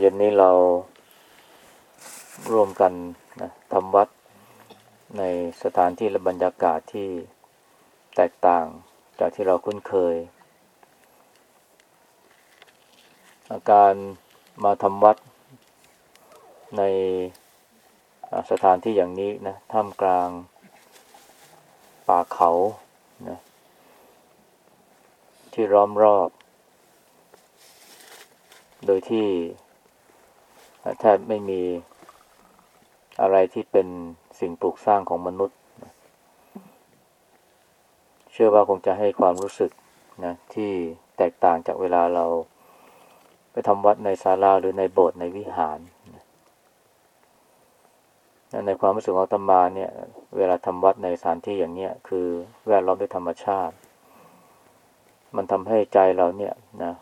เย็นนี้เราร่วมกันนะทำวัดในสถานที่และบรรยากาศที่แตกต่างจากที่เราคุ้นเคย อาการมาทำวัดในสถานที่อย่างนี้นะท่ามกลางป่าเขานะที่ร้อมรอบ โดยที่ แทบไม่มีอะไรที่เป็นสิ่งปลูกสร้างของมนุษย์ เชื่อว่าคงจะให้ความรู้สึกนะที่แตกต่างจากเวลาเรา ไปทำวัดในศาลาหรือในโบสถ์ในวิหาร ในความรู้สึกของตมาเนี่ย เวลาทำวัดในสถานที่อย่างเนี้ยคือแวดล้อมด้วยธรรมชาติ มันทำให้ใจเราเนี่ยนะ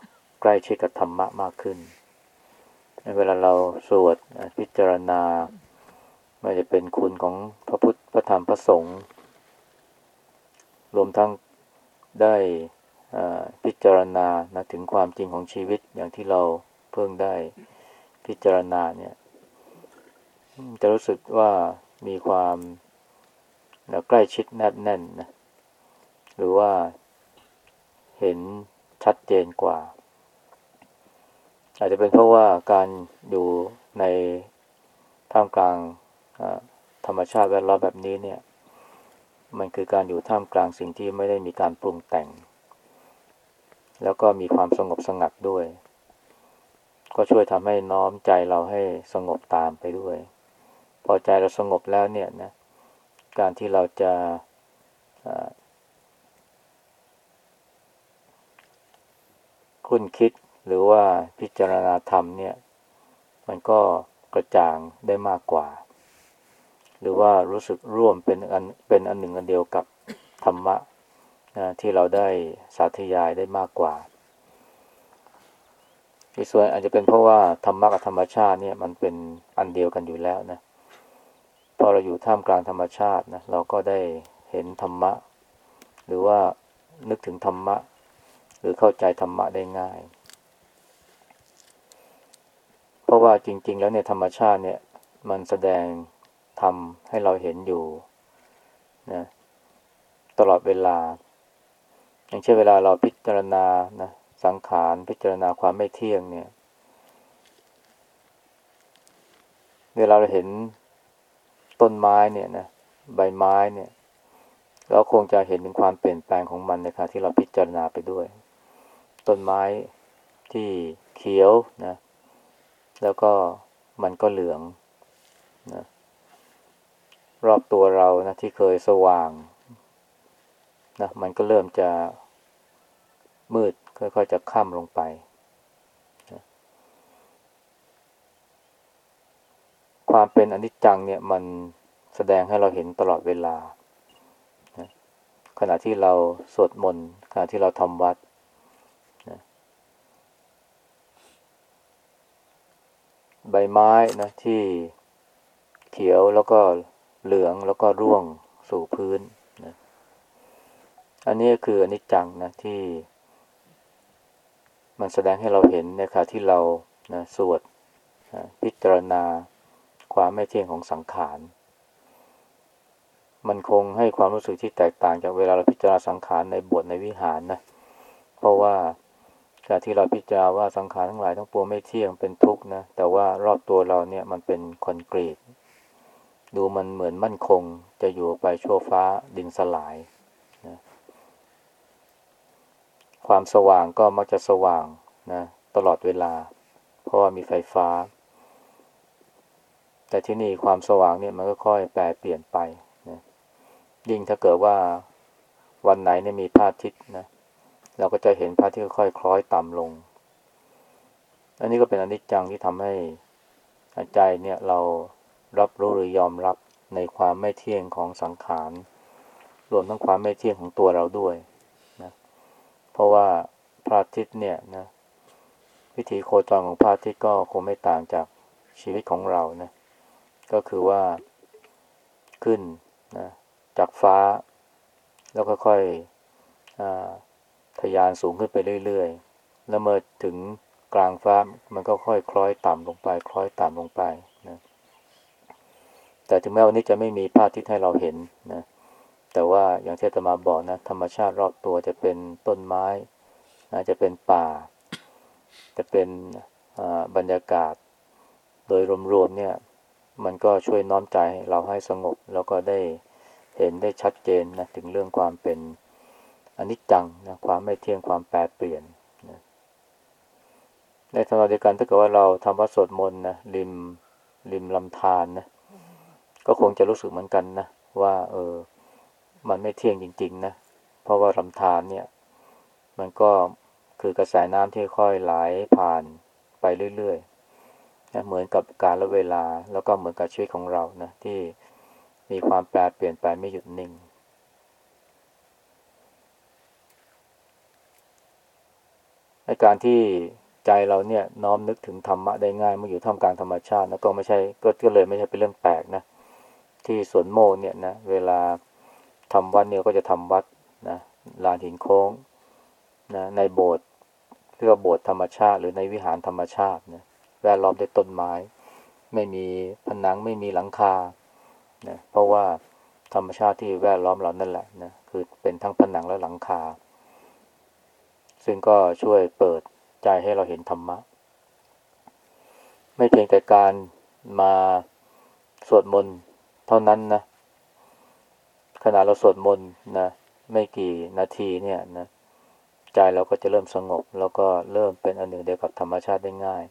ใกล้ชิดกับธรรมะมากขึ้น เวลาเราสวดพิจารณาไม่จะเป็นคุณของพระพุทธพระธรรมพระสงฆ์รวมทั้งได้พิจารณานะถึงความจริงของชีวิตอย่างที่เราเพิ่งได้พิจารณาเนี่ย จะรู้สึกว่ามีความใกล้ชิดแนบแน่นนะหรือว่าเห็นชัดเจนกว่า อาจจะเป็นเพราะว่าการอยู่ในท่ามกลางธรรมชาติแวดล้อมแบบนี้เนี่ย มันคือการอยู่ท่ามกลางสิ่งที่ไม่ได้มีการปรุงแต่ง แล้วก็มีความสงบสงัดด้วย ก็ช่วยทำให้น้อมใจเราให้สงบตามไปด้วย พอใจเราสงบแล้วเนี่ยนะ การที่เราจะคุ้นคิด หรือว่าพิจารณาธรรมเนี่ย มันก็กระจ่างได้มากกว่า หรือว่ารู้สึกร่วมเป็นอันเป็นอันหนึ่งอันเดียวกับธรรมะนะที่เราได้สาธยายได้มากกว่าอีกส่วนอาจจะเป็นเพราะว่าธรรมะกับธรรมชาติเนี่ยมันเป็นอันเดียวกันอยู่แล้วนะพอเราอยู่ท่ามกลางธรรมชาตินะเราก็ได้เห็นธรรมะ หรือว่านึกถึงธรรมะ หรือเข้าใจธรรมะได้ง่ายเพ ราะว่าจริง ๆ แล้วเนี่ยธรรมชาติเนี่ย มันแสดงทำให้เราเห็นอยู่นะตลอดเวลา อย่างเช่นเวลาเราพิจารณานะสังขารพิจารณาความไม่เที่ยงเนี่ยเวลาเราเห็นต้นไม้เนี่ยนะใบไม้เนี่ย เราคงจะเห็นถึงความเปลี่ยนแปลงของมันในขณะที่เราพิจารณาไปด้วย ต้นไม้ที่เขียวนะ แล้วก็มันก็เหลืองนะรอบตัวเรานะที่เคยสว่างนะมันก็เริ่มจะมืดค่อยๆจะค่ำลงไปนะความเป็นอนิจจังเนี่ยมันแสดงให้เราเห็นตลอดเวลานะขณะที่เราสวดมนต์ขณะที่เราทำวัด ใบไม้นะที่เขียวแล้วก็เหลืองแล้วก็ร่วงสู่พื้นนะอันนี้คืออนิจจังนะที่ มันแสดงให้เราเห็นในขณะที่เรานะสวดนะพิจารณาความไม่เที่ยงของสังขาร มันคงให้ความรู้สึกที่แตกต่างจากเวลาเราพิจารณาสังขารในบทในวิหารนะ เพราะว่า การที่เราพิจารณาว่าสังขารทั้งหลายทั้งปวงไม่เที่ยงเป็นทุกข์นะ แต่ว่ารอบตัวเราเนี่ยมันเป็นคอนกรีต ดูมันเหมือนมั่นคง จะอยู่ไปชั่วฟ้าดินสลายนะความสว่างก็มักจะสว่างนะตลอดเวลา เพราะว่ามีไฟฟ้า แต่ที่นี่ความสว่างเนี่ยมันก็ค่อยแปรเปลี่ยนไปนะยิ่งถ้าเกิดว่าวันไหนเนี่ยมีพระอาทิตย์นะ เราก็จะเห็นพระที่ค่อยคล้อยต่ำลง อันนี้ก็เป็นอนิจจังที่ทำให้ใจเนี่ยเรารับรู้หรือยอมรับในความไม่เที่ยงของสังขาร รวมทั้งความไม่เที่ยงของตัวเราด้วยนะเพราะว่าพระอาทิตย์เนี่ยนะวิธีโคจรของพระอาทิตย์ก็คงไม่ต่างจากชีวิตของเรานะก็คือว่าขึ้นนะจากฟ้า แล้วค่อยท ยานสูงขึ้นไปเรื่อยๆ แล้วเมื่อถึงกลางฟ้ามันก็ค่อยคล้อยต่ำลงไป คล้อยต่ำลงไปนะแต่ถึงแม้วันนี้จะไม่มีภาพที่ให้เราเห็นนะ แต่ว่าอย่างที่ตมาบอกนะ ธรรมชาติรอบตัวจะเป็นต้นไม้นะจะเป็นป่า จะเป็นบรรยากาศ โดยรวมๆเนี่ย มันก็ช่วยน้อมใจเราให้สงบ แล้วก็ได้เห็นได้ชัดเจนนะถึงเรื่องความเป็น อนิจจังนะความไม่เที่ยงความแปรเปลี่ยนนะในทางเดียวกันถ้าเกิดว่าเราทำวัดสวดมนต์นะริมริมลำธารนนะก็คงจะรู้สึกเหมือนกันนะว่า เออ มันไม่เที่ยงจริง ๆ นะเพราะว่าลำธารเนี่ย มันก็คือกระแสน้ำที่ค่อยไหลผ่านไปเรื่อยๆนะเหมือนกับการละเวลา แล้วก็เหมือนกับชีวิตของเรานะที่มีความแปรเปลี่ยนไปไม่หยุดนิ่ง ในการที่ใจเราเนี่ยน้อมนึกถึงธรรมะได้ง่ายเมื่ออยู่ท่ามกลางธรรมชาติแล้วก็ไม่ใช่ก็เลยไม่ใช่เป็นเรื่องแปลกนะที่สวนโมเนี่ยนะเวลาทำวัดเนี่ยก็จะทำวัดนะลานหินโค้งนะในโบสถ์เรียกว่าโบสถ์ธรรมชาติ หรือในวิหารธรรมชาตินะแวดล้อมด้วยต้นไม้ ไม่มีผนังไม่มีหลังคานะเพราะว่าธรรมชาติที่แวดล้อมเรานั่นแหละนะคือเป็นทั้งผนังและหลังคา ซึ่งก็ช่วยเปิดใจให้เราเห็นธรรมะ ไม่เพียงแต่การมาสวดมนต์เท่านั้นนะขณะเราสวดมนต์นะไม่กี่นาทีเนี่ยนะใจเราก็จะเริ่มสงบ แล้วก็เริ่มเป็นอันหนึ่งเดียวกับธรรมชาติได้ง่าย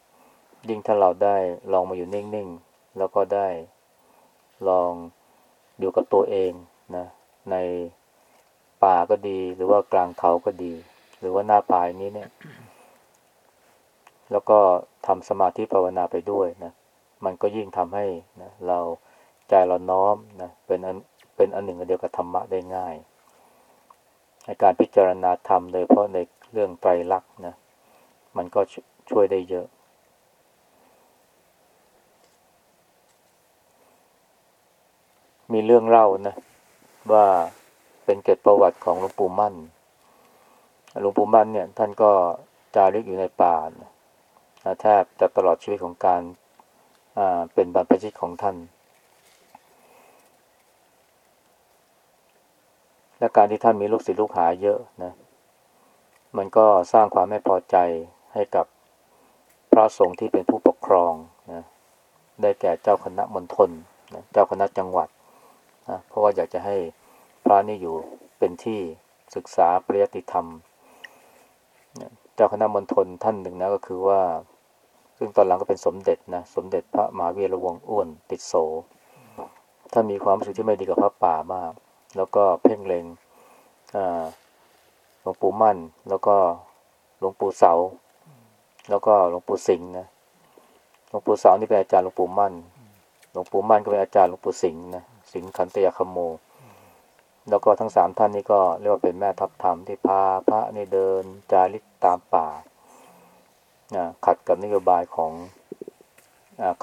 ยิ่งถ้าเราได้ลองมาอยู่นิ่งๆ แล้วก็ได้ลองอยู่กับตัวเองนะในป่าก็ดีหรือว่ากลางเขาก็ดี หรือว่าหน้าป่ายนี้เนี่ย แล้วก็ทำสมาธิภาวนาไปด้วยนะ มันก็ยิ่งทำให้นะเราใจเราน้อมนะเป็นอันเป็นอันหนึ่งอันเดียวกับธรรมะได้ง่ายในการพิจารณาธรรมโดยเพราะในเรื่องไตรลักษณ์นะ มันก็ช่วยได้เยอะมีเรื่องเล่านะ ว่าเป็นเกตประวัติของหลวงปู่มั่น หลวงปู่มั่นเนี่ยท่านก็จาริกอยู่ในป่านะแทบจะตลอดชีวิตของการเป็นบรรพชิตของท่าน และการที่ท่านมีลูกศิษย์ลูกหาเยอะนะ มันก็สร้างความไม่พอใจให้กับพระสงฆ์ที่เป็นผู้ปกครองนะได้แก่เจ้าคณะมณฑลนะเจ้าคณะจังหวัดนะเพราะว่าอยากจะให้พระนี่อยู่เป็นที่ศึกษาปริยติธรรม เจ้าคณะมณฑลท่านหนึ่งนะก็คือว่า ซึ่งตอนหลังก็เป็นสมเด็จนะ สมเด็จพระมหาวีระวงศ์อ้วนติดโสท่านมีความรู้สึกที่ไม่ดีกับพระป่ามาก แล้วก็เพ่งเล็งหลวงปู่มั่น แล้วก็หลวงปู่เสา แล้วก็หลวงปู่สิงห์นะหลวงปู่เสานี่เป็นอาจารย์หลวงปู่มั่นหลวงปู่มั่นก็เป็นอาจารย์หลวงปู่สิงห์นะสิงห์ขันตยคโม แล้วก็ทั้งสามท่านนี้ก็เรียกว่าเป็นแม่ทัพธรรมที่พาพระนี่เดินจาริกตามป่านะขัดกับนโยบายของ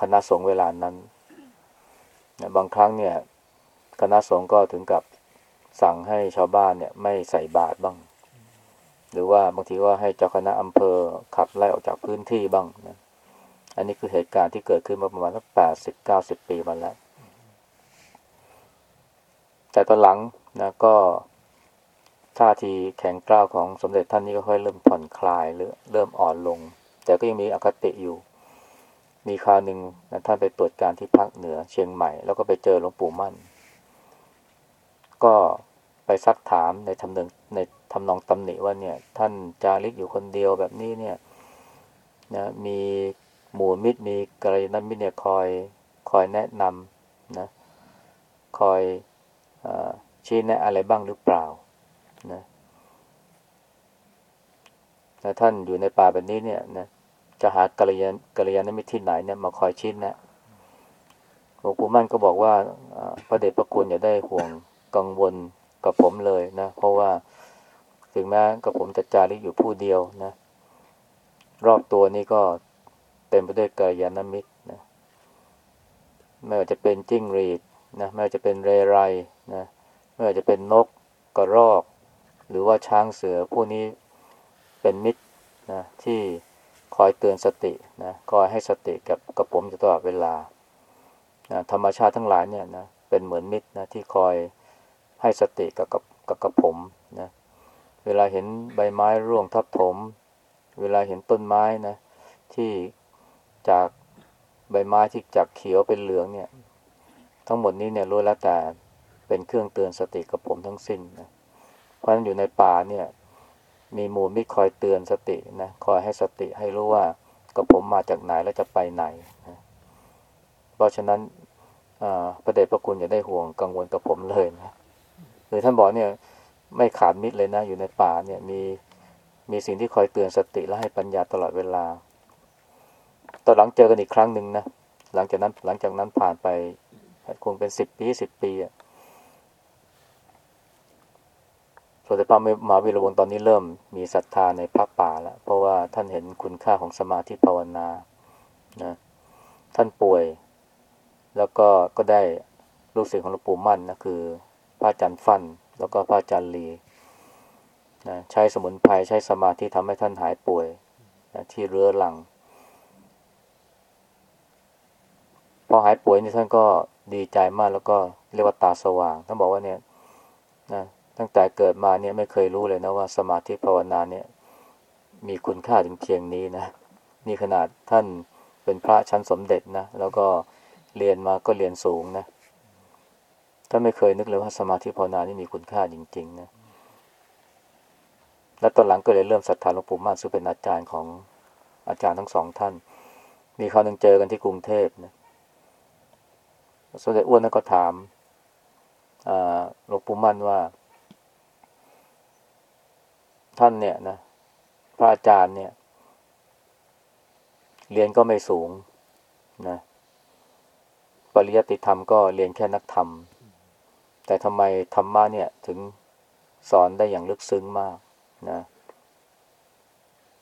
คณะสงฆ์เวลานั้นนะบางครั้งเนี่ย คณะสงฆ์ก็ถึงกับสั่งให้ชาวบ้านเนี่ย ไม่ใส่บาตรบ้าง หรือว่าบางทีก็ให้เจ้าคณะอำเภอขับไล่ออกจากพื้นที่บ้างนะอันนี้คือเหตุการณ์ที่เกิดขึ้นมาประมาณสักแปดสิบเก้าสิบปีมาแล้ว แต่ตอนหลัง นะก็ท่าทีแข็งกร้าวของสมเด็จท่านนี้ก็ค่อยเริ่มผ่อนคลายหรือเริ่มอ่อนลง แต่ก็ยังมีอคติอยู่ มีคราวหนึ่งนะท่านไปตรวจการที่ภาคเหนือเชียงใหม่ แล้วก็ไปเจอหลวงปู่มั่น ก็ไปซักถามในทำเนืองในทำนองตำหนิว่าเนี่ย ท่านจาริกอยู่คนเดียวแบบนี้เนี่ยนะมีหมู่มิตรมีกระยาณมิตรเนี่ยคอยคอยแนะนำนะคอยอ ชี้แนะอะไรบ้างหรือเปล่านะแต่ท่านอยู่ในป่าแบบนี้เนี่ยนะจะหากระยานกระยาณมิตรที่ไหนเนี่ยมาคอยชี้แนะหลวงปู่มั่นก็บอกว่าพระเดชพระคุณอย่าได้ห่วงกังวลกับผมเลยนะ เพราะว่าถึงแม้กับผมจะจาริกอยู่ผู้เดียวนะ รอบตัวนี้ก็เต็มไปด้วยกายานมิตรนะไม่ว่าจะเป็นจิ้งรีดนะไม่ว่าจะเป็นเรไรนะ ไม่ว่าจะเป็นนกกระรอก หรือว่าช้างเสือพวกนี้เป็นมิตรนะที่คอยเตือนสตินะคอยให้สติกับกับผมอยู่ตลอดเวลานะธรรมชาติทั้งหลายเนี่ยนะเป็นเหมือนมิตรนะที่คอยให้สติกับกับกับกับผมนะเวลาเห็นใบไม้ร่วงทับถม เวลาเห็นต้นไม้นะที่จากใบไม้ที่จากเขียวเป็นเหลืองเนี่ย ทั้งหมดนี้เนี่ยรู้แล้วแต่ เป็นเครื่องเตือนสติกับผมทั้งสิ้นนะเพราะฉะนั้นอยู่ในป่าเนี่ย มีมูลมิตรคอยเตือนสตินะคอยให้สติให้รู้ว่ากับผมมาจากไหนแล้วจะไปไหนนะเพราะฉะนั้นพระเดชพระคุณอย่าได้ห่วงกังวลกับผมเลยนะหรือท่านบอกเนี่ย ไม่ขาดมิตรเลยนะ อยู่ในป่าเนี่ยมีมีสิ่งที่คอยเตือนสติและให้ปัญญาตลอดเวลา ตอนหลังเจอกันอีกครั้งหนึ่งนะหลังจากนั้นหลังจากนั้นผ่านไปคงเป็นสิบปีสิบปีอะส มเด็จพระมหาวีรวงศ์ตอนนี้เริ่มมีศรัทธาในพระป่าแล้วเพราะว่าท่านเห็นคุณค่าของสมาธิภาวนานะท่านป่วย แล้วก็ก็ได้ลูกศิษย์ของหลวงปู่มั่นนะคือพระอาจารย์ฟันแล้วก็พระอาจารย์ลีนะใช้สมุนไพรใช้สมาธิทำให้ท่านหายป่วยนะที่เรื้อรัง พอหายป่วยนี่ท่านก็ดีใจมากแล้วก็เรียกว่าตาสว่างท่านบอกว่าเนี่ยนะ ตั้งแต่เกิดมาเนี่ยไม่เคยรู้เลยนะว่าสมาธิภาวนาเนี่ย มีคุณค่าถึงเพียงนี้นะนี่ขนาดท่านเป็นพระชั้นสมเด็จนะแล้วก็เรียนมาก็เรียนสูงนะท่านไม่เคยนึกเลยว่าสมาธิภาวนานี่มีคุณค่าจริง ๆ นะและตอนหลังก็เลยเริ่มศรัทธาหลวงปู่มั่นซึ่งเป็นอาจารย์ของอาจารย์ทั้งสองท่าน มีคราวหนึ่งเจอกันที่กรุงเทพนะสมเด็จอ้วนนั่นก็ถามหลวงปู่มั่นว่า ท่านเนี่ยนะพระอาจารย์เนี่ย เรียนก็ไม่สูงนะปริยัติธรรมก็เรียนแค่นักธรรม แต่ทำไมธรรมะเนี่ย ถึงสอนได้อย่างลึกซึ้งมากนะ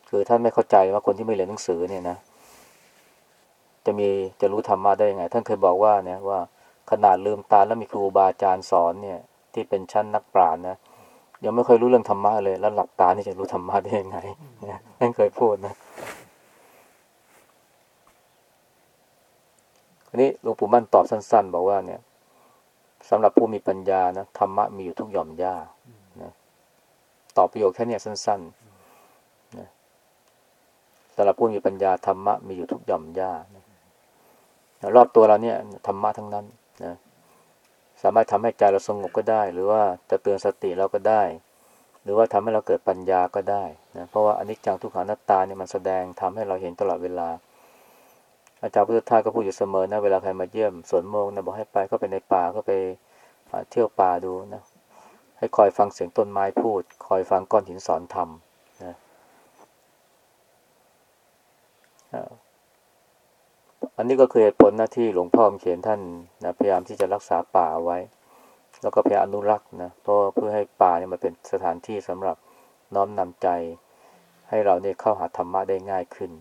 คือท่านไม่เข้าใจว่าคนที่ไม่เรียนหนังสือเนี่ยนะ จะมีจะรู้ธรรมะได้ยังไง ท่านเคยบอกว่าเนี่ยว่าขนาดลืมตาแล้วมีครูบาอาจารย์สอนเนี่ย ที่เป็นชั้นนักปราชญ์นะ ยังไม่เคยรู้เรื่องธรรมะเลย แล้วหลับตานี่จะรู้ธรรมะได้ยังไงนี่นเคยพูดนะทีนี้หลวงปู่มั่นตอบสั้น ๆ บอกว่าเนี่ยสำหรับผู้มีปัญญานะธรรมะมีอยู่ทุกหย่อมย่านะตอบประโยคแค่นี้สั้นๆนะสำหรับผู้มีปัญญาธรรมะมีอยู่ทุกหย่อมย่ารอบตัวเราเนี่ยธรรมะทั้งนั้น สามารถทำให้ใจเราสงบก็ได้ หรือว่าจะเตือนสติเราก็ได้ หรือว่าทำให้เราเกิดปัญญาก็ได้นะเพราะว่าอนิจจังทุกขังนัตตาเนี่ยมันแสดงทำให้เราเห็นตลอดเวลา อาจารย์พุทธทาสก็พูดอยู่เสมอนะเวลาใครมาเยี่ยมสวนโมงนะบอกให้ไปก็ไปในป่าก็ไปเที่ยวป่าดูนะให้คอยฟังเสียงต้นไม้พูด คอยฟังก้อนหินสอนธรรมนะ อันนี้ก็คือเหตุผลหน้าที่หลวงพ่อเขียนท่านนะพยายามที่จะรักษาป่าไว้ แล้วก็พยายามอนุรักษ์นะเพราะเพื่อให้ป่าเนี่ยมันเป็นสถานที่สำหรับน้อมนำใจ ให้เราเนี่ยเข้าหาธรรมะได้ง่ายขึ้น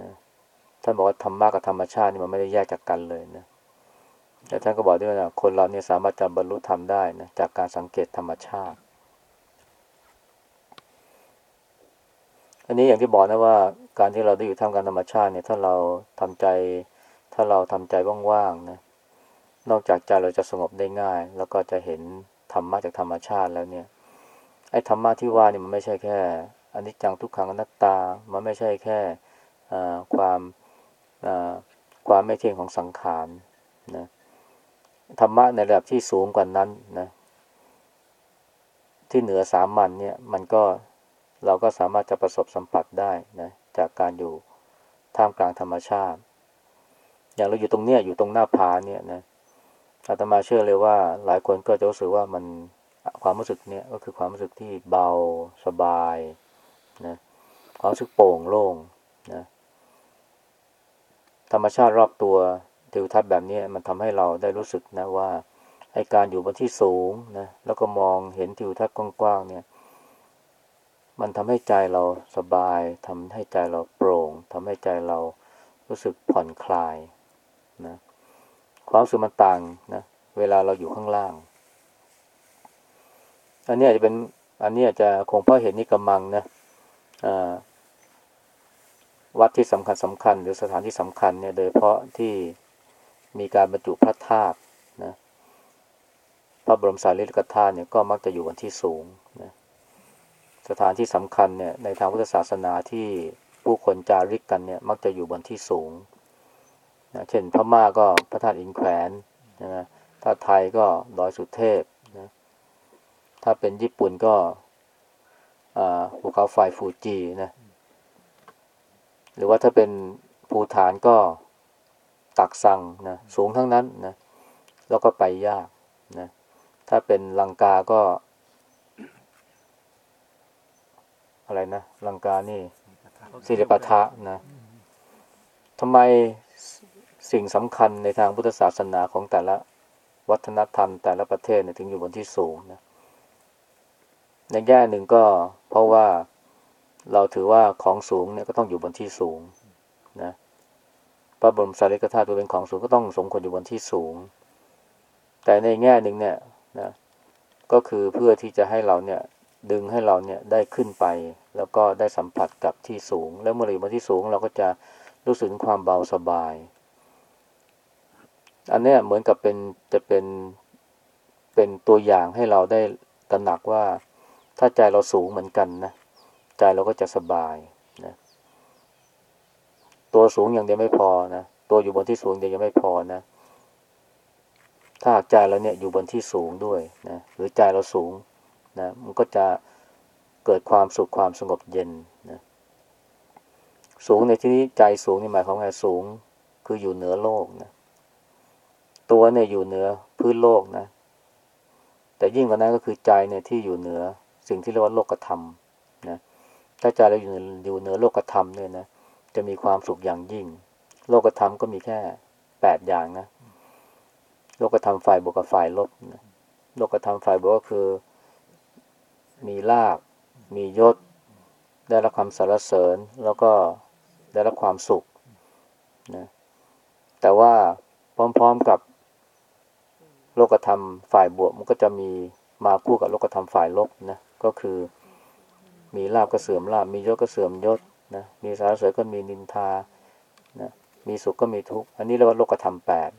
นะท่านบอกว่าธรรมะกับธรรมชาตินี่มันไม่ได้แยกจากกันเลยนะแต่ท่านก็บอกด้วยว่าคนเราเนี่ยสามารถจะบรรลุธรรมได้นะจากการสังเกตธรรมชาติ อันนี้อย่างที่บอกนะว่า การที่เราได้อยู่ท่ามกลางธรรมชาติเนี่ยถ้าเราทำใจ ถ้าเราทำใจว่างๆนะนอกจากใจเราจะสงบได้ง่าย แล้วก็จะเห็นธรรมะจากธรรมชาติแล้วเนี่ยไอ้ธรรมะที่ว่านี่มันไม่ใช่แค่อันนี้จังทุกขังอนัตตา มันไม่ใช่แค่ความความไม่เที่ยงของสังขารนะธรรมะในระดับที่สูงกว่านั้นนะที่เหนือสามัญเนี่ยมันก็เราก็สามารถจะประสบสัมผัสได้นะ จากการอยู่ท่ามกลางธรรมชาติ อย่างเราอยู่ตรงเนี้ยอยู่ตรงหน้าผาเนี่ยนะอาตมาเชื่อเลยว่า หลายคนก็จะรู้สึกว่ามันความรู้สึกเนี่ยก็คือความรู้สึกที่เบาสบายนะความรู้สึกโปร่งโล่งนะธรรมชาติรอบตัวทิวทัศน์แบบนี้มันทำให้เราได้รู้สึกนะว่าไอการอยู่บนที่สูงนะแล้วก็มองเห็นทิวทัศน์กว้างๆเนี่ย มันทำให้ใจเราสบายทำให้ใจเราโปร่งทำให้ใจเรารู้สึกผ่อนคลายนะความสึกมันต่างนะเวลาเราอยู่ข้างล่าง อันนี้อาจจะเป็น อันนี้อาจจะคงเพราะเห็นนี่กำมังนะวัดที่สำคัญสำคัญ หรือสถานที่สำคัญเนี่ย โดยเฉพาะที่มีการบรรจุพระธาตุนะพระบรมสารีริกธาตุเนี่ยก็มักจะอยู่บนที่สูงนะ สถานที่สำคัญเนี่ยในทางพุทธศาสนาที่ผู้คนจาริกกันเนี่ยมักจะอยู่บนที่สูงนะเช่นพม่าก็พระธาตุอินแขวนนะถ้าไทยก็ดอยสุเทพนะถ้าเป็นญี่ปุ่นก็ภูเขาไฟฟูจินะหรือว่าถ้าเป็นภูฐานก็ตักซังนะสูงทั้งนั้นนะแล้วก็ไปยากนะถ้าเป็นลังกาก็ อะไรนะลังกานี่สิริปทะนะทำไมสิ่งสำคัญในทางพุทธศาสนาของแต่ละวัฒนธรรมแต่ละประเทศเนี่ยถึงอยู่บนที่สูงนะในแง่หนึ่งก็เพราะว่าเราถือว่าของสูงเนี่ยก็ต้องอยู่บนที่สูงนะพระบรมสารีริกธาตุตัวเป็นของสูงก็ต้องสมควรอยู่บนที่สูง แต่ในแง่หนึ่งเนี่ยนะก็คือเพื่อที่จะให้เราเนี่ย ดึงให้เราเนี่ยได้ขึ้นไป แล้วก็ได้สัมผัสกับที่สูง แล้วเมื่อเราอยู่บนที่สูงเราก็จะรู้สึกความเบาสบาย อันนี้เหมือนกับเป็นจะเป็นเป็นตัวอย่างให้เราได้ตระหนักว่า ถ้าใจเราสูงเหมือนกันนะใจเราก็จะสบายนะตัวสูงอย่างเดียวไม่พอนะตัวอยู่บนที่สูงเดียวยังไม่พอนะถ้าหากใจเราเนี่ยอยู่บนที่สูงด้วยนะหรือใจเราสูง นะมันก็จะเกิดความสุขความสงบเย็นนะสูงในที่นี้ใจสูงนี่หมายความว่าสูงคืออยู่เหนือโลกนะตัวเนี่ยอยู่เหนือพื้นโลกนะ แต่ยิ่งกว่านั้นก็คือใจเนี่ยที่อยู่เหนือสิ่งที่เรียกว่าโลกธรรมนะถ้าใจเราอยู่อยู่เหนือโลกธรรมเนี่ยนะจะมีความสุขอย่างยิ่ง โลกธรรมก็มีแค่แปดอย่างนะโลกธรรมฝ่ายบวกกับฝ่ายลบนะโลกธรรมฝ่ายบวกก็คือ มีลาบมียศ ได้รับความสรรเสริญแล้วก็ได้รับความสุขนะแต่ว่าพร้อมๆกับโลกธรรมฝ่ายบวกมันก็จะมีมาคู่กับโลกธรรมฝ่ายลบนะก็คือมีลาบก็เสื่อมลาบมียศก็เสื่อมยศนะมีสารเสริญก็มีนินทานะมีสุขก็มีทุกข์อันนี้เรียกว่าโลกธรรมแปด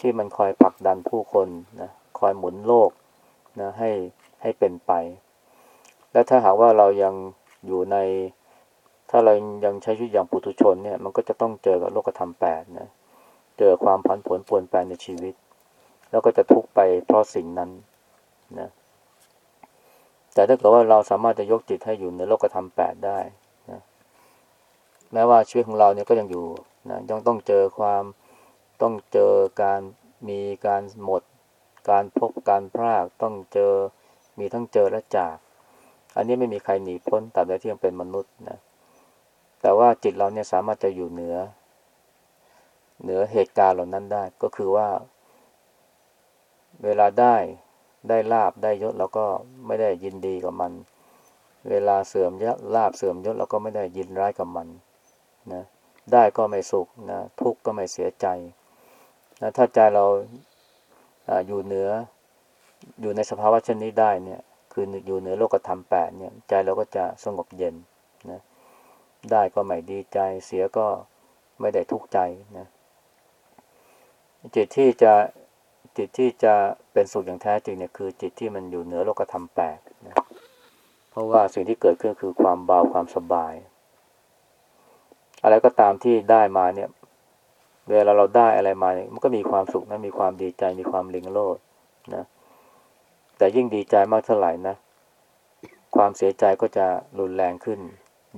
ที่มันคอยผลักดันผู้คนนะคอยหมุนโลกนะให้ให้เป็นไป และถ้าหากว่าเรายังอยู่ใน ถ้าเรายังใช้ชีวิตอย่างปุถุชนเนี่ย มันก็จะต้องเจอกับโลกธรรมแปดนะ เจอความผันผวนปวนแปรในชีวิต แล้วก็จะทุกข์ไปเพราะสิ่งนั้นนะ แต่ถ้าเกิดว่าเราสามารถจะยกจิตให้อยู่ในโลกธรรมแปดได้นะแม้ว่าชีวิตของเราเนี่ยก็ยังอยู่นะยังต้องเจอความต้องเจอการมีการหมด การพบการพรากต้องเจอมีทั้งเจอและจาก อันนี้ไม่มีใครหนีพ้นตราบใดที่ยังเป็นมนุษย์นะ แต่ว่าจิตเราเนี่ยสามารถจะอยู่เหนือ เหนือเหตุการณ์เหล่านั้นได้ ก็คือว่า เวลาได้ได้ลาบได้ยศเราก็ไม่ได้ยินดีกับมัน เวลาเสื่อมยศลาบเสื่อมยศเราก็ไม่ได้ยินร้ายกับมันนะ ได้ก็ไม่สุขนะ ทุกข์ก็ไม่เสียใจนะถ้าใจเราออยู่เหนืออยู่ในสภาวะเช่นนี้ได้เนี่ย คืออยู่เหนือโลกธรรมแปดเนี่ย ใจเราก็จะสงบเย็นนะได้ก็ไม่ดีใจ เสียก็ไม่ได้ทุกข์ใจนะจิตที่จะจิตที่จะเป็นสุขอย่างแท้จริงเนี่ยคือ จิตที่มันอยู่เหนือโลกธรรมแปดนะเพราะว่าสิ่งที่เกิดขึ้นคือความเบาความสบาย อะไรก็ตามที่ได้มาเนี่ย เวลาเราได้อะไรมาเนี่ยมันก็มีความสุขนะมีความดีใจมีความลิงโลดนะ แต่ยิ่งดีใจมากเท่าไหร่นะ ความเสียใจก็จะรุนแรงขึ้น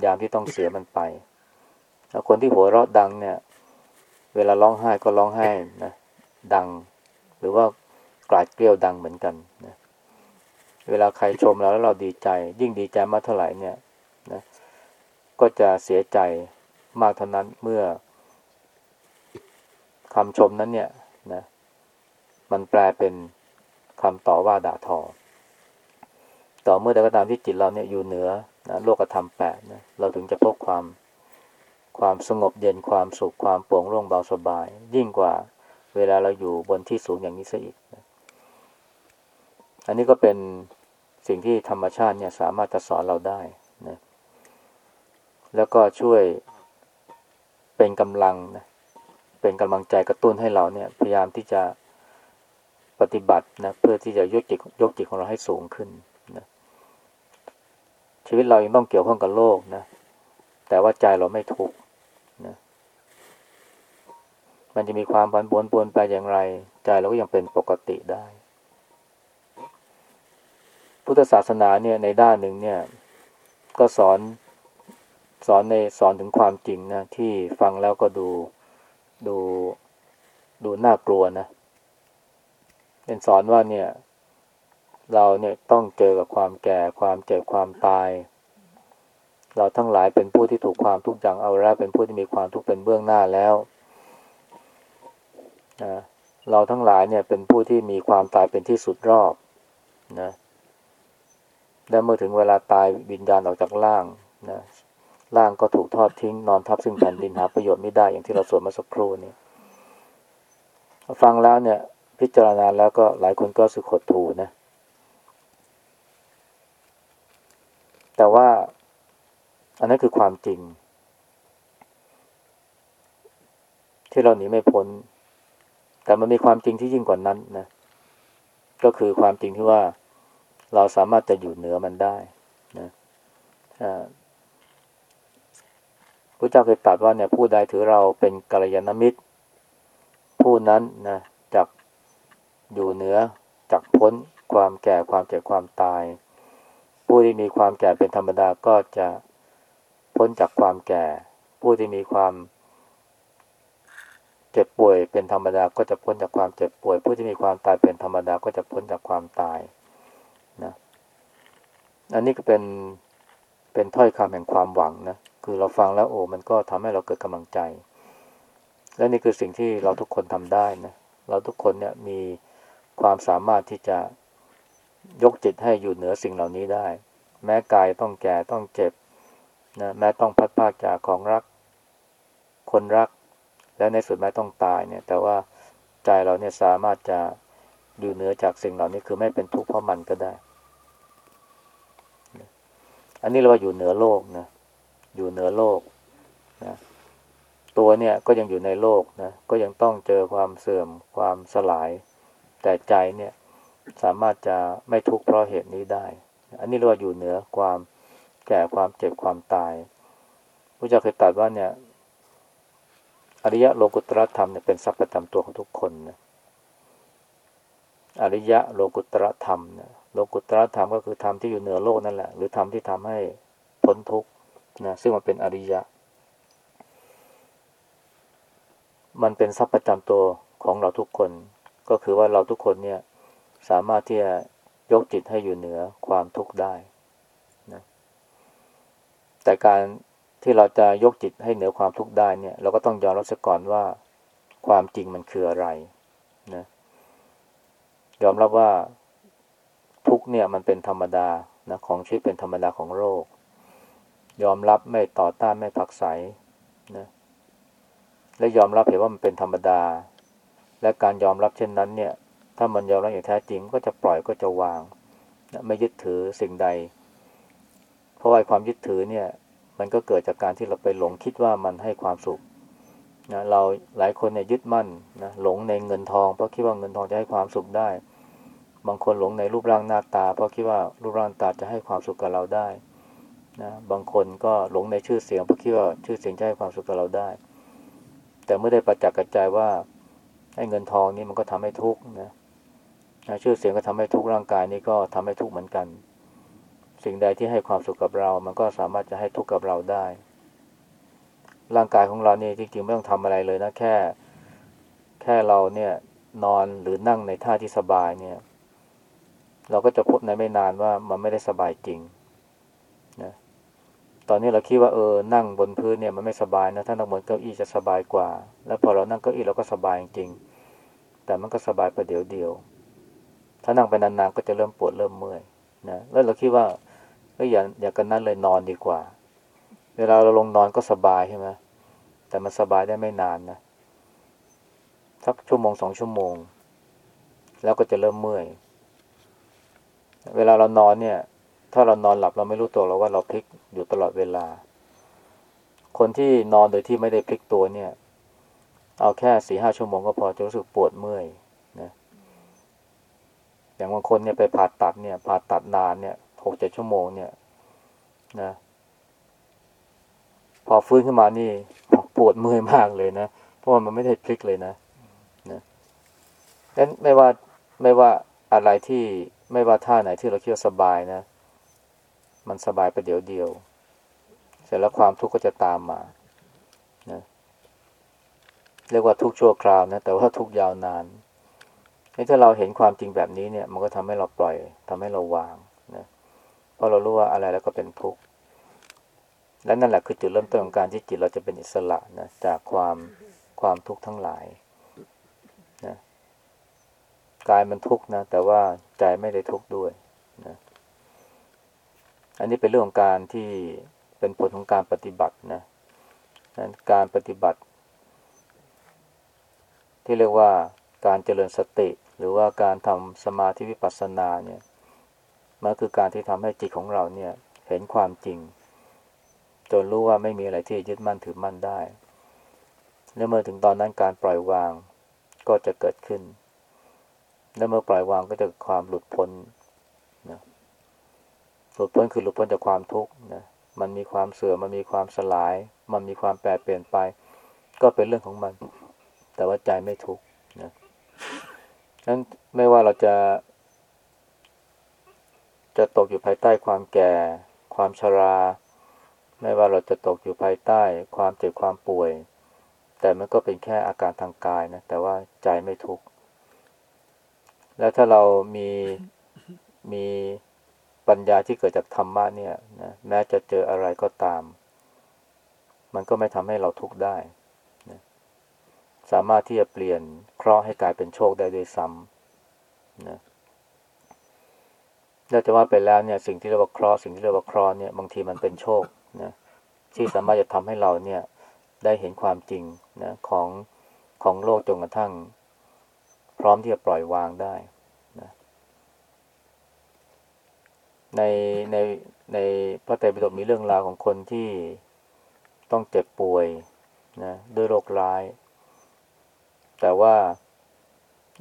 ยามที่ต้องเสียมันไปแล้วคนที่หัวเราะดังเนี่ย เวลาร้องไห้ก็ร้องไห้นะดัง หรือว่ากลาดเกลียวดังเหมือนกันนะเวลาใครชมเราแล้วเราดีใจ ยิ่งดีใจมากเท่าไหร่เนี่ยนะก็จะเสียใจมากเท่านั้นเมื่อคำชมนั้นเนี่ยนะ มันแปลเป็น คำต่อว่าด่าทอ ต่อเมื่อใดก็ตามที่จิตเราเนี่ยอยู่เหนือนะโลกธรรมแปดนะเราถึงจะพบความความสงบเย็นความสุขความโปร่งโล่งเบาสบาย ยิ่งกว่าเวลาเราอยู่บนที่สูงอย่างนี้ซะอีกนะอันนี้ก็เป็นสิ่งที่ธรรมชาติเนี่ยสามารถจะสอนเราได้นะแล้วก็ช่วยเป็นกำลังนะเป็นกำลังใจกระตุ้นให้เราเนี่ย พยายามที่จะ ปฏิบัตินะเพื่อที่จะยกจิตยกจิตของเราให้สูงขึ้นนะชีวิตเรายังต้องเกี่ยวข้องกับโลกนะ แต่ว่าใจเราไม่ทุกข์นะมันจะมีความผันผวนปวนไปอย่างไร ใจเราก็ยังเป็นปกติได้ พุทธศาสนาเนี่ยในด้านหนึ่งเนี่ย ก็สอนสอนในสอนถึงความจริงนะที่ฟังแล้วก็ดูดูดูน่ากลัวนะ เป็นสอนว่าเนี่ย เราเนี่ยต้องเจอกับความแก่ความเจ็บความตาย เราทั้งหลายเป็นผู้ที่ถูกความทุกข์อย่างเอาแล้วเป็นผู้ที่มีความทุกข์เป็นเบื้องหน้าแล้วนะเราทั้งหลายเนี่ยเป็นผู้ที่มีความตายเป็นที่สุดรอบนะและเมื่อถึงเวลาตายวิญญาณออกจากร่างนะร่างก็ถูกทอดทิ้ง นอนทับซึ่งแผ่นดินหาประโยชน์ไม่ได้อย่างที่เราสวดมาสักครู่นี้ฟังแล้วเนี่ย พิจารณาแล้วก็หลายคนก็สึกหดถูนะ แต่ว่า อันนั้นคือความจริง ที่เราหนีไม่พ้น แต่มันมีความจริงที่ยิ่งกว่านั้นนะ ก็คือความจริงที่ว่าเราสามารถจะอยู่เหนือมันได้นะพระเจ้าเคยตรัสว่าเนี่ยผู้ใดถือเราเป็นกัลยาณมิตร ผู้นั้นนะ อยู่เหนือจากพ้นความแก่ความเจ็บความตาย ผู้ที่มีความแก่เป็นธรรมดาก็จะพ้นจากความแก่ ผู้ที่มีความเจ็บป่วยเป็นธรรมดาก็จะพ้นจากความเจ็บป่วย ผู้ที่มีความตายเป็นธรรมดาก็จะพ้นจากความตายนะอันนี้ก็เป็นเป็นถ้อยคำแห่งความหวังนะคือเราฟังแล้วโอ้มันก็ทำให้เราเกิดกำลังใจ และนี่คือสิ่งที่เราทุกคนทำได้นะเราทุกคนเนี่ยมี ความสามารถที่จะยกจิตให้อยู่เหนือสิ่งเหล่านี้ได้ แม้กายต้องแก่ต้องเจ็บนะแม้ต้องพัดพากจากของรัก คนรัก และในสุดแม้ต้องตายเนี่ย แต่ว่าใจเราเนี่ยสามารถจะอยู่เหนือจากสิ่งเหล่านี้คือไม่เป็นทุกข์เพราะมันก็ได้ อันนี้เราว่าอยู่เหนือโลกนะอยู่เหนือโลกนะตัวเนี่ยก็ยังอยู่ในโลกนะก็ยังต้องเจอความเสื่อมความสลาย แต่ใจเนี่ยสามารถจะไม่ทุกข์เพราะเหตุนี้ได้ อันนี้เรียกว่าอยู่เหนือความแก่ความเจ็บความตายพระเจ้าเคยตรัสว่าเนี่ย อริยะโลกุตรธรรมเนี่ยเป็นทรัพย์ประจำตัวของทุกคนนะอริยะโลกุตรธรรมเนี่ยโลกุตรธรรมก็คือธรรมที่อยู่เหนือโลกนั่นแหละ หรือธรรมที่ทำให้พ้นทุกข์นะซึ่งมันเป็นอริยะ มันเป็นทรัพย์ประจำตัวของเราทุกคน ก็คือว่าเราทุกคนเนี่ยสามารถที่จะยกจิตให้อยู่เหนือความทุกข์ได้นะแต่การที่เราจะยกจิตให้เหนือความทุกข์ได้เนี่ย เราก็ต้องยอมรับซะก่อนว่าความจริงมันคืออะไรนะยอมรับว่าทุกเนี่ยมันเป็นธรรมดานะของชีวิตเป็นธรรมดาของโลกยอมรับไม่ต่อต้านไม่ผักใสนะและยอมรับเห็นว่ามันเป็นธรรมดา และการยอมรับเช่นนั้นเนี่ย ถ้ามันยอมรับอย่างแท้จริงก็จะปล่อยก็จะวาง ไม่ยึดถือสิ่งใด เพราะว่าความยึดถือเนี่ย มันก็เกิดจากการที่เราไปหลงคิดว่ามันให้ความสุขนะเราหลายคนเนี่ยยึดมั่นนะหลงในเงินทองเพราะคิดว่าเงินทองจะให้ความสุขได้ บางคนหลงในรูปร่างหน้าตา เพราะคิดว่ารูปร่างตาจะให้ความสุขกับเราได้นะบางคนก็หลงในชื่อเสียงเพราะคิดว่าชื่อเสียงจะให้ความสุขกับเราได้ แต่เมื่อได้ประจักษ์กระจายว่า ให้เงินทองนี่มันก็ทำให้ทุกข์นะนะชื่อเสียงก็ทำให้ทุกข์ร่างกายนี่ก็ทำให้ทุกข์เหมือนกัน สิ่งใดที่ให้ความสุขกับเรา มันก็สามารถจะให้ทุกข์กับเราได้ ร่างกายของเรานี่จริงๆไม่ต้องทำอะไรเลยนะแค่ แค่เราเนี่ย นอนหรือนั่งในท่าที่สบายเนี่ย เราก็จะพบในไม่นานว่ามันไม่ได้สบายจริง ตอนนี้เราคิดว่าเออนั่งบนพื้นเนี่ยมันไม่สบายนะถ้านั่งบนเก้าอี้จะสบายกว่า แล้วพอเรานั่งเก้าอี้เราก็สบายจริงแต่มันก็สบายประเดี๋ยวเดียว ถ้านั่งไปนานๆก็จะเริ่มปวดเริ่มเมื่อยนะแล้วเราคิดว่าเอออย่าอย่ากันนั้นเลยนอนดีกว่า เวลาเราลงนอนก็สบายใช่ไหมแต่มันสบายได้ไม่นานนะสักชั่วโมงสองชั่วโมง แล้วก็จะเริ่มเมื่อย เวลาเรานอนเนี่ย ถ้าเรานอนหลับเราไม่รู้ตัวเราว่าเราพลิกอยู่ตลอดเวลา คนที่นอนโดยที่ไม่ได้พลิกตัวเนี่ย เอาแค่สี่ห้าชั่วโมงก็พอจะรู้สึกปวดเมื่อยนะอย่างบางคนเนี่ยไปผ่าตัดเนี่ยผ่าตัดนานเนี่ยหกเจ็ดชั่วโมงเนี่ยนะ พอฟื้นขึ้นมานี่ปวดเมื่อยมากเลยนะเพราะว่ามันไม่ได้พลิกเลยนะนะดังนั้นไม่ว่าไม่ว่าอะไรที่ไม่ว่าท่าไหนที่เราเคิดว่าสบายนะ มันสบายไปเดี๋ยวเดียว เสร็จแล้วความทุกข์ก็จะตามมานะเรียกว่าทุกข์ชั่วคราวนะแต่ว่าทุกข์ยาวนานถ้าเราเห็นความจริงแบบนี้เนี่ย มันก็ทำให้เราปล่อยทำให้เราวางนะเพราะเรารู้ว่าอะไรแล้วก็เป็นทุกข์และนั่นแหละคือจุดเริ่มต้นของการที่จิตเราจะเป็นอิสระนะจากความความทุกข์ทั้งหลายนะกายมันทุกข์นะแต่ว่าใจไม่ได้ทุกข์ด้วยนะ นนี้เป็นเรื่องของการที่เป็นผลของการปฏิบัตินะนั้นการปฏิบัติ ที่เรียกว่าการเจริญสติ หรือว่าการทำสมาธิวิปัสสนาเนี่ยมันคือการที่ทำให้จิตของเราเนี่ยเห็นความจริง จนรู้ว่าไม่มีอะไรที่ยึดมั่นถือมั่นได้ และเมื่อถึงตอนนั้นการปล่อยวางก็จะเกิดขึ้น และเมื่อปล่อยวางก็จะความหลุดพ้น หลุดพ้นคือหลุดพ้นจากความทุกข์นะมันมีความเสื่อมมันมีความสลาย มันมีความแปรเปลี่ยนไป ก็เป็นเรื่องของมัน แต่ว่าใจไม่ทุกข์นะฉะนั้นไม่ว่าเราจะ จะตกอยู่ภายใต้ความแก่ ความชรา ไม่ว่าเราจะตกอยู่ภายใต้ ความเจ็บความป่วย แต่มันก็เป็นแค่อาการทางกายนะแต่ว่าใจไม่ทุกข์แล้วถ้าเรามีมี ปัญญาที่เกิดจากธรรมะเนี่ยนะแม้จะเจออะไรก็ตาม มันก็ไม่ทำให้เราทุกข์ได้นะสามารถที่จะเปลี่ยนเคราะห์ให้กลายเป็นโชคได้ด้วยซ้ำนะแล้วจะว่าไปแล้วเนี่ย สิ่งที่เรียกว่าเคราะห์สิ่งที่เรียกว่าเคราะห์เนี่ยบางทีมันเป็นโชคนะที่สามารถจะทำให้เราเนี่ย ได้เห็นความจริงนะของของโลกจนกระทั่ง พร้อมที่จะปล่อยวางได้ ในในในพระไตรปิฎกมีเรื่องราวของคนที่ต้องเจ็บป่วยนะด้วยโรคร้าย แต่ว่า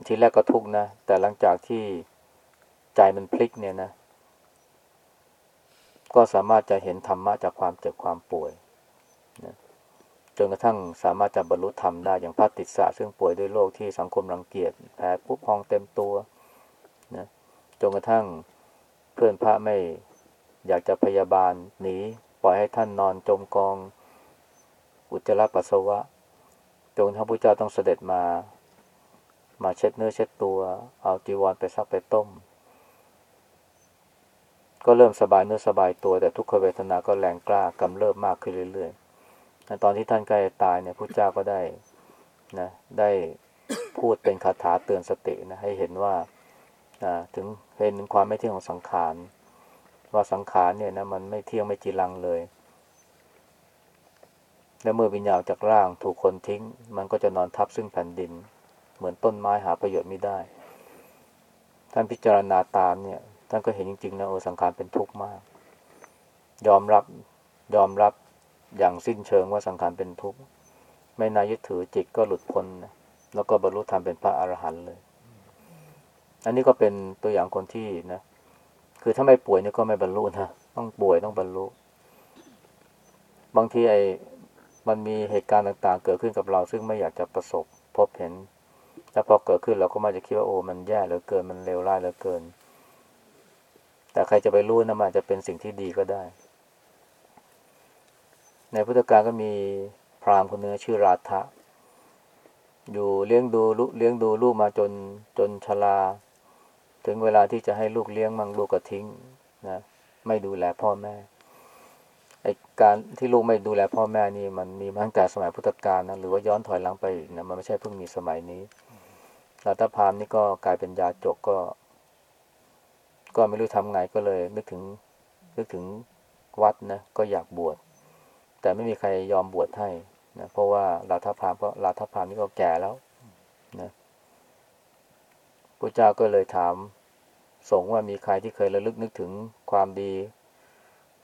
ทีแรกก็ทุกนะ แต่หลังจากที่ใจมันพลิกเนี่ยนะ ก็สามารถจะเห็นธรรมะจากความเจ็บความป่วยนะจนกระทั่งสามารถจะบรรลุธรรมได้อย่างพระติสสะซึ่งป่วยด้วยโรคที่สังคมรังเกียจแผลปุ๊บพองเต็มตัวนะจนกระทั่ง เพื่อนพระไม่อยากจะพยาบาลหนีปล่อยให้ท่านนอนจมกอง อุจจาระปัสสาวะ จนท่านพระเจ้าต้องเสด็จมา มาเช็ดเนื้อเช็ดตัว เอาจีวรไปซักไปต้ม ก็เริ่มสบายเนื้อสบายตัว แต่ทุกขเวทนาก็แรงกล้ากำเริบมากขึ้นเรื่อยๆตอนที่ท่านใกล้ตายเนี่ยพระเจ้าก็ได้นะได้พูดเป็นคาถาเตือนสตินะให้เห็นว่า ถึงเห็นความไม่เที่ยงของสังขาร ว่าสังขารเนี่ยนะมันไม่เที่ยงไม่จีรังเลย และเมื่อวิญญาณจากร่างถูกคนทิ้ง มันก็จะนอนทับซึ่งแผ่นดิน เหมือนต้นไม้หาประโยชน์ไม่ได้ ท่านพิจารณาตามเนี่ย ท่านก็เห็นจริงๆนะโอสังขารเป็นทุกข์มาก ยอมรับยอมรับอย่างสิ้นเชิงว่าสังขารเป็นทุกข์ไม่นายึดถือจิตก็หลุดพ้นนะแล้วก็บรรลุธรรมเป็นพระอรหันต์เลย อันนี้ก็เป็นตัวอย่างคนที่นะ คือถ้าไม่ป่วยเนี่ยก็ไม่บรรลุนะ ต้องป่วยต้องบรรลุ บางทีไอ้มันมีเหตุการณ์ต่าง ๆ เกิดขึ้นกับเรา ซึ่งไม่อยากจะประสบ พบเห็น แล้วพอเกิดขึ้นเราก็มาจะคิดว่าโอ้มันแย่เหลือเกิน มันเลวร้ายเหลือเกิน แต่ใครจะไปรู้นะมันจะเป็นสิ่งที่ดีก็ได้ ในพุทธกาลก็มีพราหมณ์คนหนึ่งชื่อราธะอยู่เลี้ยงดูเลี้ยงดูลูกมาจนจนชรา ถึงเวลาที่จะให้ลูกเลี้ยงมั่งลูกก็ทิ้งนะไม่ดูแลพ่อแม่ไอการที่ลูกไม่ดูแลพ่อแม่นี่มันมีมาตั้งแต่สมัยพุทธกาลนะหรือว่าย้อนถอยหลังไปอีกนะมันไม่ใช่เพิ่งมีสมัยนี้รัตพามนี่ก็กลายเป็นยาจกก็ ก็ไม่รู้ทำไงก็เลย นึกถึงนึกถึงวัดนะก็อยากบวช แต่ไม่มีใครยอมบวชให้นะเพราะว่าราธพามก็ราธพามนี่ก็แก่แล้วนะ พระเจ้าก็เลยถามสงว่ามีใครที่เคยระลึกนึกถึงความดี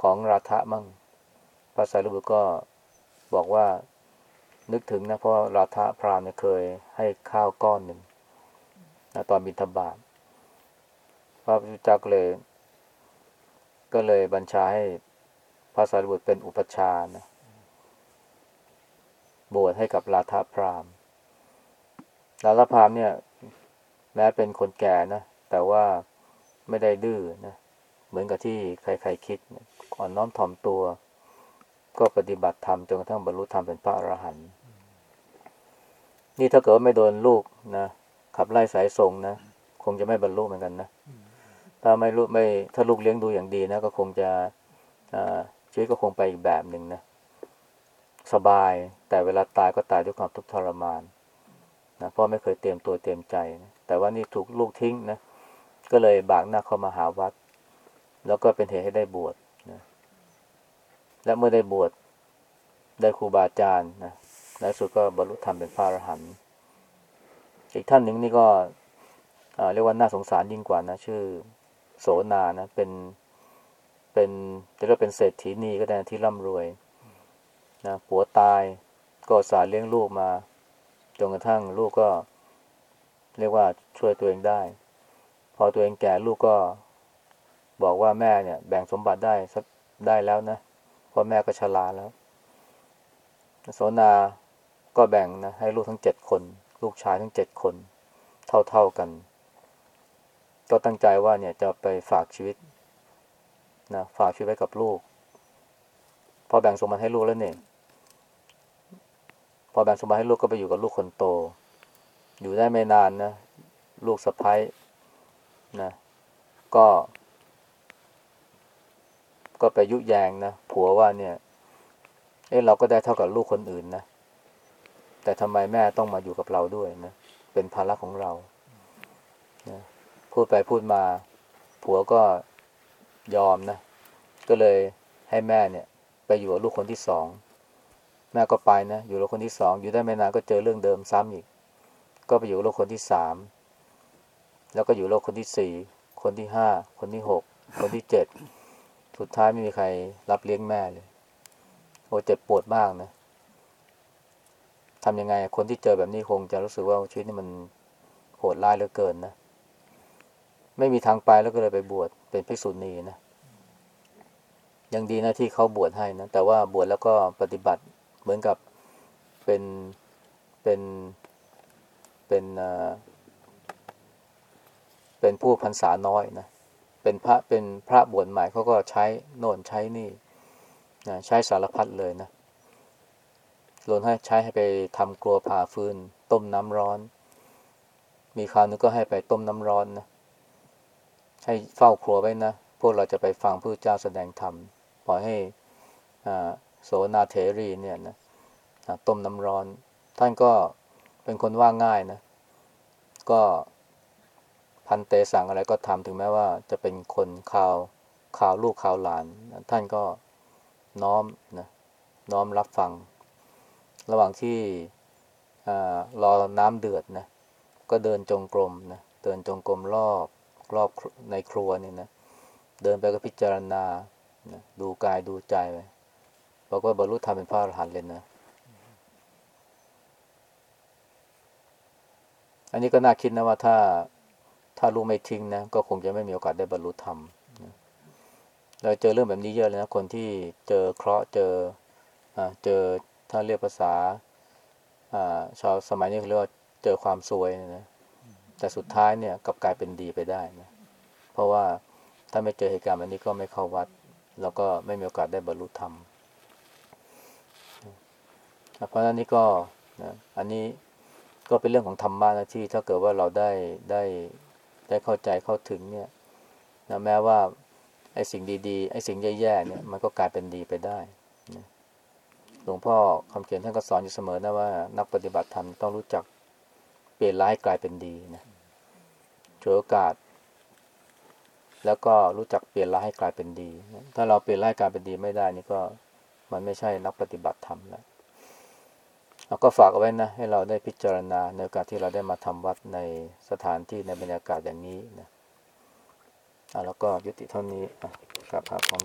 ของราธะมั่งพระสารีบุตรก็บอกว่านึกถึงนะเพราะราธะพรามเนี่ยเคยให้ข้าวก้อนหนึ่งนะตอนบิณฑบาตพระพุทธเจ้าก็เลย ก็เลยบัญชาให้พระสารีบุตรเป็นอุปชาย์นะบวชให้กับราธะพรามราธะพรามเนี่ย แม้เป็นคนแก่นะ แต่ว่าไม่ได้ดื้อนะ เหมือนกับที่ใครๆคิดอ่อนน้อมถ่อมตัว ก็ปฏิบัติธรรมจนกระทั่งบรรลุธรรมเป็นพระอรหันต์นี่ถ้าเกิดไม่โดนลูกนะขับไล่สายส่งนะคงจะไม่บรรลุเหมือนกันนะถ้าไม่รู้ไม่ถ้าลูกเลี้ยงดูอย่างดีนะ ก็คงจะชีวิตก็คงไปอีกแบบหนึ่งนะสบายแต่เวลาตายก็ตายด้วยความทุกข์ทรมานนะเพราะไม่เคยเตรียมตัวเตรียมใจนะ แต่ว่านี่ถูกลูกทิ้งนะ ก็เลยบากหน้าเข้ามาหาวัด แล้วก็เป็นเหตุให้ได้บวชนะ และเมื่อได้บวชได้ครูบาอาจารย์นะในสุดก็บรรลุธรรมเป็นพระอรหันต์อีกท่านหนึ่งนี่ก็เรียกว่าน่าสงสารยิ่งกว่านะ ชื่อโสนานะ เป็นเป็นจะเรียกเป็นเศรษฐีนีก็ได้ที่ร่ำรวยนะผัวตายก็สารเลี้ยงลูกมาจนกระทั่งลูกก็ เรียกว่าช่วยตัวเองได้ พอตัวเองแก่ลูกก็บอกว่าแม่เนี่ย แบ่งสมบัติได้สักได้แล้วนะพราะแม่ก็ชราแล้ว โสนาก็แบ่งนะให้ลูกทั้งเจ็ดคน ลูกชายทั้งเจ็ดคน เท่าๆกัน ก็ตั้งใจว่าเนี่ยจะไปฝากชีวิตนะฝากชีวิตไว้กับลูก พอแบ่งสมบัติให้ลูกแล้วเนี่ย พอแบ่งสมบัติให้ลูกก็ไปอยู่กับลูกคนโต อยู่ได้ไม่นานนะ ลูกสะพ้ายนะ ก็ ก็ไปยุแยงนะผัวว่าเนี่ย เอ้เราก็ได้เท่ากับลูกคนอื่นนะแต่ทำไมแม่ต้องมาอยู่กับเราด้วยนะเป็นภาระของเรานะพูดไปพูดมา ผัวก็ยอมนะ ก็เลยให้แม่เนี่ย ไปอยู่กับลูกคนที่สอง แม่ก็ไปนะ อยู่กับคนที่สอง อยู่ได้ไม่นานก็เจอเรื่องเดิมซ้ำอีก ก็ไปอยู่กับลูกคนที่สามแล้วก็อยู่โลกคนที่สี่คนที่ห้าคนที่หกคนที่เจ็ดสุดท้ายไม่มีใครรับเลี้ยงแม่เลยโอ้เจ็บปวดมากนะทำยังไง คนที่เจอแบบนี้คงจะรู้สึกว่าชีวิตนี่มันโหดร้ายเหลือเกินนะไม่มีทางไปแล้วก็เลยไปบวชเป็นภิกษุณีนะยังดีนะที่เขาบวชให้นะแต่ว่าบวชแล้วก็ปฏิบัติเหมือนกับเป็นเป็น เป็นเป็นผู้พรรษาน้อยนะเป็นพระเป็นพระบวชใหม่เขาก็ใช้โน่นใช้นี่นะใช้สารพัดเลยนะรวมให้ใช้ให้ไปทำกลัวผ่าฟืน ต้มน้ำร้อน มีคราวนึงก็ให้ไปต้มน้ำร้อนนะให้เฝ้าครัวไว้นะพวกเราจะไปฟังพระเจ้าแสดงธรรมปล่อยให้โสนาเทรีเนี่ยนะต้มน้ำร้อน ท่านก็ เป็นคนว่าง่ายนะ ก็พันเตสั่งอะไรก็ทำถึงแม้ว่าจะเป็นคนข่าวข่าวลูกข่าวหลาน ท่านก็น้อมนะน้อมรับฟัง ระหว่างที่รอน้ำเดือดนะก็เดินจงกรมนะเดินจงกรมรอบรอบในครัวนี่นะเดินไปก็พิจารณานะดูกายดูใจไปบอกว่าบรรลุธรรมเป็นพระอรหันต์เลยนะ อันนี้ก็น่าคิดนะว่าถ้าถ้ารู้ไม่ทิ้งนะก็คงจะไม่มีโอกาสได้บรรลุธรรมเราเจอเรื่องแบบนี้เยอะเลยนะคนที่เจอเคราะห์เจออเจอถ้าเรียกภาษาอ่าชาวสมัยนี้เรียกว่าเจอความซวยนะแต่สุดท้ายเนี่ยกลับกลายเป็นดีไปได้นะเพราะว่าถ้าไม่เจอเหตุการณ์แบบนี้ก็ไม่เข้าวัด แล้วก็ไม่มีโอกาสได้บรรลุธรรมเพราะฉะนั้นนี่ก็นะอันนี้ ก็เป็นเรื่องของธรรมะนะที่ถ้าเกิดว่าเราได้ได้ได้เข้าใจเข้าถึงเนี่ยนะแม้ว่าไอ้สิ่งดีๆไอ้สิ่งแย่ๆเนี่ยมันก็กลายเป็นดีไปได้นะหลวงพ่อคำเขียนท่านก็สอนอยู่เสมอนะว่า นักปฏิบัติธรรมต้องรู้จักเปลี่ยนร้ายกลายเป็นดีนะฉวยโอกาส แล้วก็รู้จักเปลี่ยนร้ายให้กลายเป็นดี ถ้าเราเปลี่ยนร้ายกลายเป็นดีไม่ได้นี่ก็มันไม่ใช่นักปฏิบัติธรรมแล้ว เราก็ฝากเอาไว้นะ ให้เราได้พิจารณาในโอกาสที่เราได้มาทำวัดในสถานที่ในบรรยากาศอย่างนี้นะแล้วก็ยุติเท่านี้กับพระพร้อม